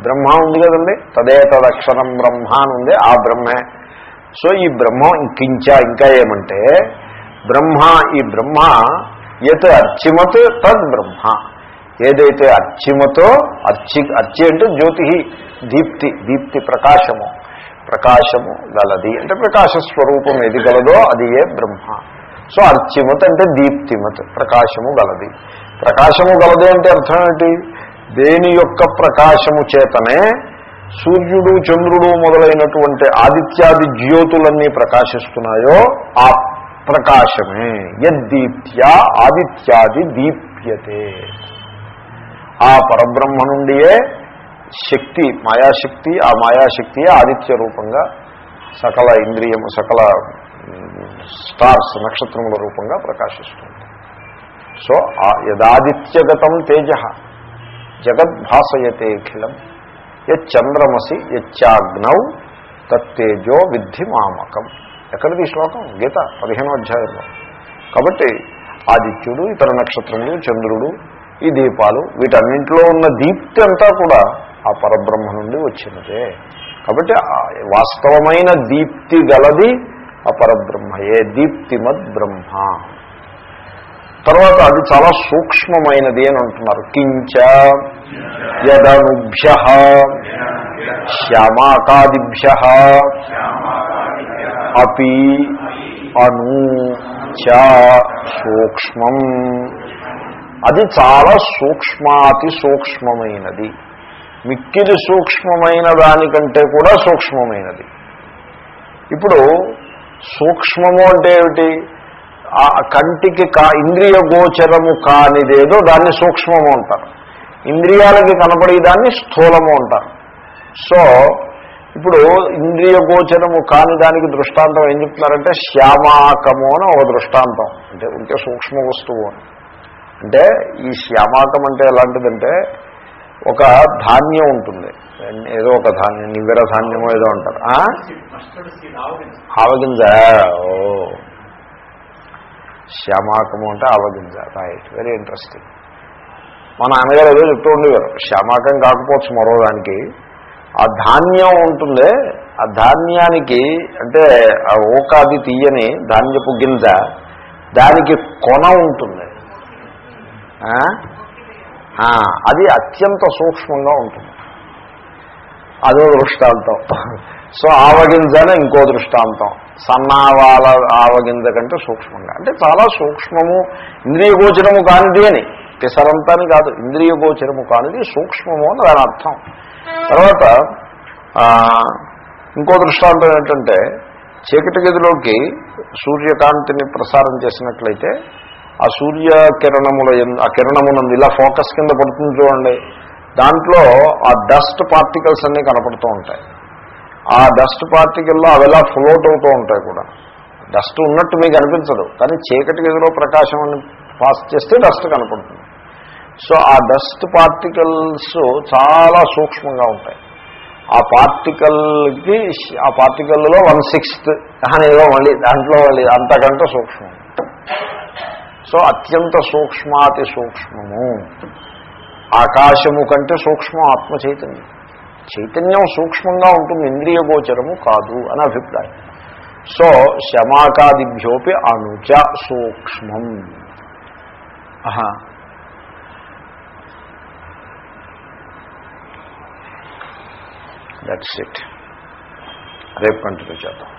బ్రహ్మ ఉంది కదండి? తదే తదక్షరం బ్రహ్మ అని ఉంది ఆ బ్రహ్మే. సో ఈ బ్రహ్మ కించ ఇంకా ఏమంటే బ్రహ్మ ఈ బ్రహ్మ యత్ అర్చిమత్ తద్ బ్రహ్మ. ఏదైతే అర్చిమతో అర్చి అర్చి అంటే జ్యోతి దీప్తి దీప్తి ప్రకాశము. ప్రకాశము గలది. అంటే ప్రకాశ స్వరూపం ఏది గలదో అది ఏ బ్రహ్మ. సో అర్చిమత్ అంటే దీప్తిమత్ ప్రకాశము గలది. ప్రకాశము గలది అంటే అర్థం ఏంటి? దేని యొక్క ప్రకాశము చేతనే సూర్యుడు చంద్రుడు మొదలైనటువంటి ఆదిత్యాది జ్యోతులన్నీ ప్రకాశిస్తున్నాయో ఆ ప్రకాశమే. యద్దీప్త్యా ఆదిత్యాది దీప్యతే. ఆ పరబ్రహ్మ నుండియే శక్తి మాయాశక్తి ఆ మాయాశక్తియే ఆదిత్య రూపంగా సకల ఇంద్రియము సకల స్టార్స్ నక్షత్రముల రూపంగా ప్రకాశిస్తుంది. సో యదాదిత్యగతం తేజ జగద్భాసయతేఖిలం యచ్చంద్రమసి యచ్చాగ్నౌ తత్తేజో విద్ధి మామకం. ఎక్కడిది శ్లోకం? గీత పదిహేనో అధ్యాయంలో. కాబట్టి ఆదిత్యుడు ఇతర నక్షత్రములు చంద్రుడు ఈ దీపాలు వీటన్నింటిలో ఉన్న దీప్తి అంతా కూడా ఆ పరబ్రహ్మ నుండి వచ్చినదే. కాబట్టి వాస్తవమైన దీప్తి గలది అపరబ్రహ్మయే దీప్తిమద్ బ్రహ్మ. తర్వాత అది చాలా సూక్ష్మమైనది అని అంటున్నారు. కించ యదనుభ్య శ్యామాకాదిభ్య అపి అను చ సూక్ష్మం. అది చాలా సూక్ష్మాతి సూక్ష్మమైనది. మిక్కిలి సూక్ష్మమైన దానికంటే కూడా సూక్ష్మమైనది. ఇప్పుడు సూక్ష్మము అంటే ఏమిటి? ఆ కంటికి కా ఇంద్రియ గోచరము కానిదేదో దాన్ని సూక్ష్మము అంటారు. ఇంద్రియాలకి కనపడేదాన్ని స్థూలము అంటారు. సో ఇప్పుడు ఇంద్రియ గోచరము కాని దానికి దృష్టాంతం ఏం చెప్తున్నారంటే శ్యామాకము అని ఒక దృష్టాంతం. అంటే ఉంటే సూక్ష్మ వస్తువు అని. అంటే ఈ శ్యామాకం అంటే ఎలాంటిదంటే ఒక ధాన్యం ఉంటుంది. ఏదో ఒక ధాన్యం నివ్వెర ధాన్యమో ఏదో అంటారు. ఆవగింజ. ఓ. శ్యామాకము అంటే ఆవగింజ. రైట్ వెరీ ఇంట్రెస్టింగ్ మా నాన్నగారు ఏదో చెప్తూ ఉండేవారు. శ్యామాకం కాకపోవచ్చు మరో దానికి. ఆ ధాన్యం ఉంటుంది ఆ ధాన్యానికి అంటే ఆ ఓకాది తీయని ధాన్యపు గింజ దానికి కొన ఉంటుంది. అది అత్యంత సూక్ష్మంగా ఉంటుంది. అదో దృష్టాంతం. సో ఆవగింజన ఇంకో దృష్టాంతం. సన్నావాల ఆవగింజ కంటే సూక్ష్మంగా. అంటే చాలా సూక్ష్మము ఇంద్రియ గోచరము కానిది అని. పిసరంతాని కాదు ఇంద్రియ గోచరము కానిది సూక్ష్మము అని దాని అర్థం. తర్వాత ఇంకో దృష్టాంతం ఏంటంటే చీకటి గదిలోకి సూర్యకాంతిని ప్రసారం చేసినట్లయితే ఆ సూర్య కిరణముల ఆ కిరణమునందు ఇలా ఫోకస్ కింద పడుతుంది చూడండి. దాంట్లో ఆ డస్ట్ పార్టికల్స్ అన్నీ కనపడుతూ ఉంటాయి. ఆ డస్ట్ పార్టికల్లో అవి ఎలా ఫ్లోట్ అవుతూ ఉంటాయి కూడా. డస్ట్ ఉన్నట్టు మీకు అనిపించదు కానీ చీకటి గదిలో ప్రకాశం అని పాస్ చేస్తే డస్ట్ కనపడుతుంది. సో ఆ డస్ట్ పార్టికల్స్ చాలా సూక్ష్మంగా ఉంటాయి. ఆ పార్టికల్కి ఆ పార్టికల్లో వన్ సిక్స్త్ అనేదో మళ్ళీ దాంట్లో మళ్ళీ అంతకంటే సూక్ష్మం. సో అత్యంత సూక్ష్మాతి సూక్ష్మము. ఆకాశము కంటే సూక్ష్మం ఆత్మ చైతన్యం. చైతన్యం సూక్ష్మంగా ఉంటుంది ఇంద్రియ గోచరము కాదు అని అభిప్రాయం. సో శమాకాదిభ్యోపి అనుచ సూక్ష్మం. దట్స్ ఇట్ రేపు కంటిన్యూ చేద్దాం.